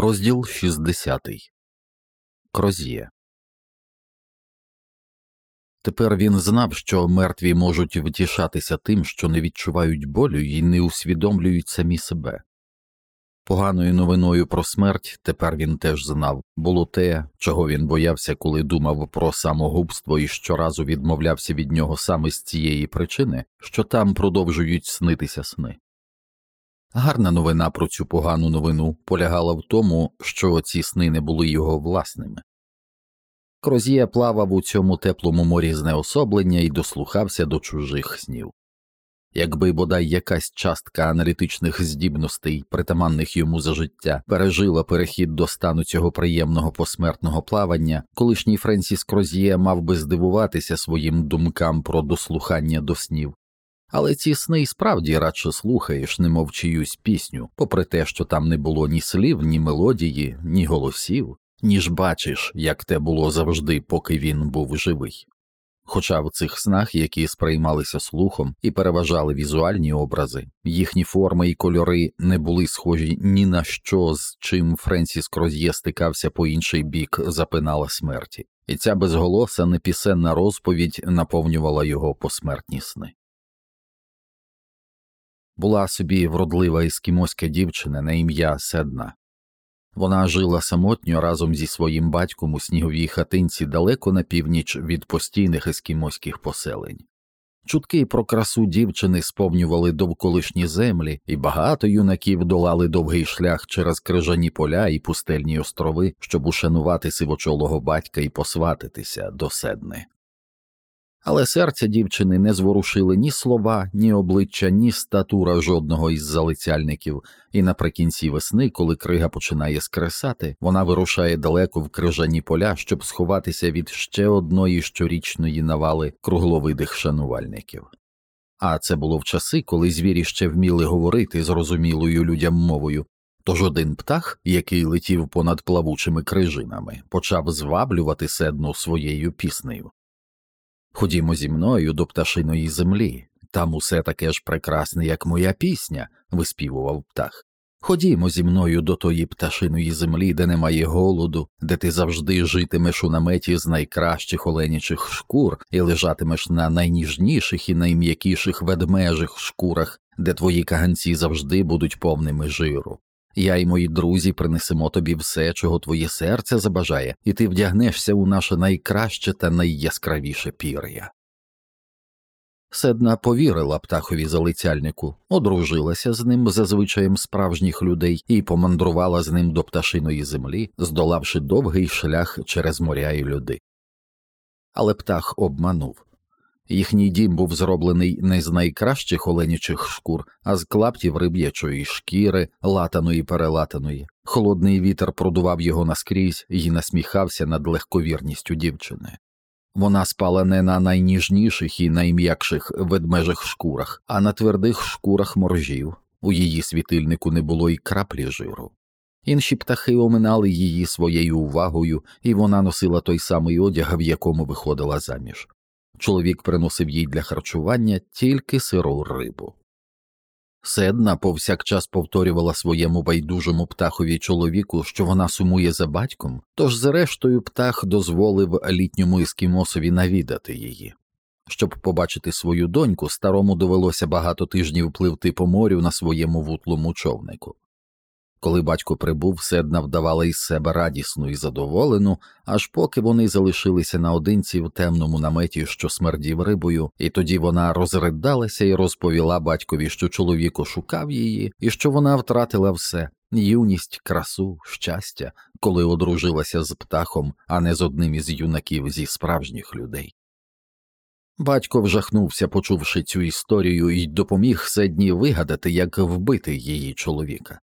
Розділ 60. Кроз'є. Тепер він знав, що мертві можуть втішатися тим, що не відчувають болю і не усвідомлюють самі себе. Поганою новиною про смерть тепер він теж знав було те, чого він боявся, коли думав про самогубство і щоразу відмовлявся від нього саме з цієї причини, що там продовжують снитися сни. Гарна новина про цю погану новину полягала в тому, що ці сни не були його власними. Крозія плавав у цьому теплому морі знеособлення і дослухався до чужих снів. Якби бодай якась частка аналітичних здібностей, притаманних йому за життя, пережила перехід до стану цього приємного посмертного плавання, колишній Френсіс Крозіє мав би здивуватися своїм думкам про дослухання до снів, але ці сни й справді радше слухаєш, немов чиюсь пісню, попри те, що там не було ні слів, ні мелодії, ні голосів, ніж бачиш, як те було завжди, поки він був живий. Хоча в цих снах, які сприймалися слухом і переважали візуальні образи, їхні форми і кольори не були схожі ні на що, з чим Френсіс Кроз'є стикався по інший бік запинала смерті, і ця безголоса непісенна розповідь наповнювала його посмертні сни. Була собі вродлива ескімоська дівчина на ім'я Седна. Вона жила самотньо разом зі своїм батьком у сніговій хатинці далеко на північ від постійних ескімоських поселень. Чутки про красу дівчини сповнювали довколишні землі, і багато юнаків долали довгий шлях через крижані поля і пустельні острови, щоб ушанувати сивочолого батька і посватитися до седни але серця дівчини не зворушили ні слова, ні обличчя, ні статура жодного із залицяльників, і наприкінці весни, коли крига починає скресати, вона вирушає далеко в крижані поля, щоб сховатися від ще одної щорічної навали кругловидих шанувальників. А це було в часи, коли звірі ще вміли говорити зрозумілою людям мовою. Тож один птах, який летів понад плавучими крижинами, почав зваблювати седну своєю піснею. Ходімо зі мною до пташиної землі, там усе таке ж прекрасне, як моя пісня, виспівував птах. Ходімо зі мною до тої пташиної землі, де немає голоду, де ти завжди житимеш у наметі з найкращих оленячих шкур і лежатимеш на найніжніших і найм'якіших ведмежих шкурах, де твої каганці завжди будуть повними жиру. Я і мої друзі принесемо тобі все, чого твоє серце забажає, і ти вдягнешся у наше найкраще та найяскравіше пір'я. Седна повірила птахові залицяльнику, одружилася з ним за звичаєм справжніх людей і помандрувала з ним до пташиної землі, здолавши довгий шлях через моря і люди. Але птах обманув Їхній дім був зроблений не з найкращих оленячих шкур, а з клаптів риб'ячої шкіри, латаної перелатаної. Холодний вітер продував його наскрізь і насміхався над легковірністю дівчини. Вона спала не на найніжніших і найм'якших ведмежих шкурах, а на твердих шкурах моржів. У її світильнику не було й краплі жиру. Інші птахи оминали її своєю увагою, і вона носила той самий одяг, в якому виходила заміж. Чоловік приносив їй для харчування тільки сиру рибу. Седна повсякчас повторювала своєму байдужому птахові чоловіку, що вона сумує за батьком, тож, зрештою, птах дозволив літньому ескімосові навідати її. Щоб побачити свою доньку, старому довелося багато тижнів пливти по морю на своєму вутлому човнику. Коли батько прибув, седна вдавала із себе радісну і задоволену, аж поки вони залишилися наодинці в темному наметі, що смердів рибою, і тоді вона розридалася і розповіла батькові, що чоловік шукав її, і що вона втратила все юність, красу, щастя, коли одружилася з птахом, а не з одним із юнаків зі справжніх людей. Батько вжахнувся, почувши цю історію, і допоміг седні вигадати, як вбити її чоловіка.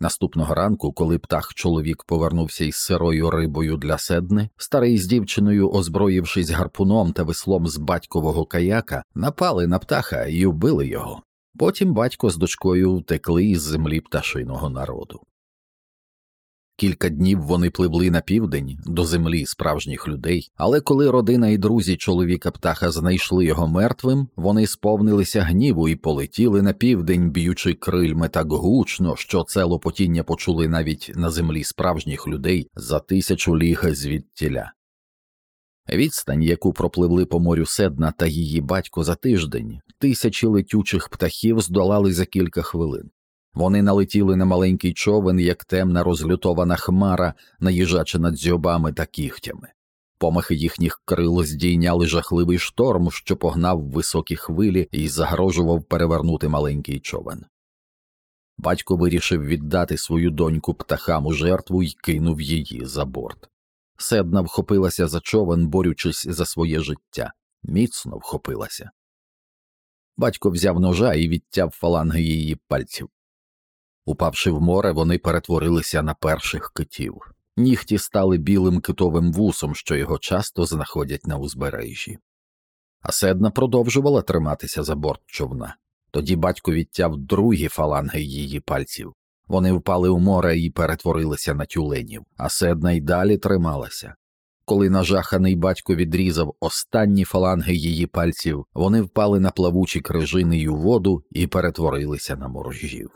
Наступного ранку, коли птах чоловік повернувся із сирою рибою для седни, старий з дівчиною, озброївшись гарпуном та веслом з батькового каяка, напали на птаха і вбили його. Потім батько з дочкою втекли із землі пташиного народу. Кілька днів вони пливли на південь до землі справжніх людей, але коли родина і друзі чоловіка птаха знайшли його мертвим, вони сповнилися гніву і полетіли на південь, б'ючи крильми так гучно, що це лопотіння почули навіть на землі справжніх людей за тисячу ліг звідтіля. Відстань, яку пропливли по морю Седна та її батько за тиждень, тисячі летючих птахів здолали за кілька хвилин. Вони налетіли на маленький човен, як темна розлютована хмара, наїжачи над дзьобами та кігтями. Помахи їхніх крил здійняли жахливий шторм, що погнав високі хвилі і загрожував перевернути маленький човен. Батько вирішив віддати свою доньку птахам у жертву і кинув її за борт. Седна вхопилася за човен, борючись за своє життя, міцно вхопилася. Батько взяв ножа і відтяв фаланги її пальців. Упавши в море, вони перетворилися на перших китів. Нігті стали білим китовим вусом, що його часто знаходять на узбережжі. А седна продовжувала триматися за борт човна. Тоді батько відтяв другі фаланги її пальців. Вони впали у море і перетворилися на тюленів, а седна й далі трималася. Коли нажаханий батько відрізав останні фаланги її пальців, вони впали на плавучі крижини й у воду і перетворилися на моржів.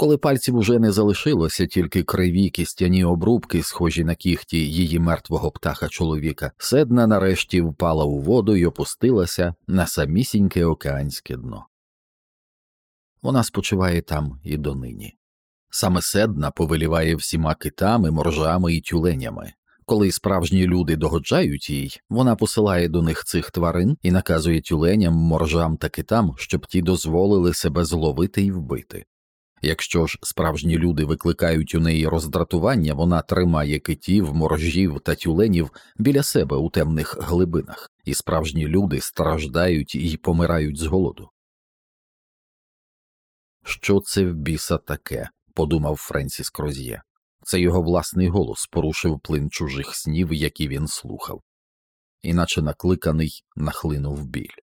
Коли пальців уже не залишилося, тільки криві кістяні обрубки, схожі на кіхті її мертвого птаха чоловіка, седна нарешті впала у воду і опустилася на самісіньке океанське дно. Вона спочиває там і донині. Саме седна повеліває всіма китами, моржами і тюленями. Коли справжні люди догоджають їй, вона посилає до них цих тварин і наказує тюленям, моржам та китам, щоб ті дозволили себе зловити і вбити. Якщо ж справжні люди викликають у неї роздратування, вона тримає китів, моржів та тюленів біля себе у темних глибинах, і справжні люди страждають і помирають з голоду. Що це в біса таке? подумав Френсіс Кроз'є. Це його власний голос порушив плин чужих снів, які він слухав, іначе накликаний нахлинув біль.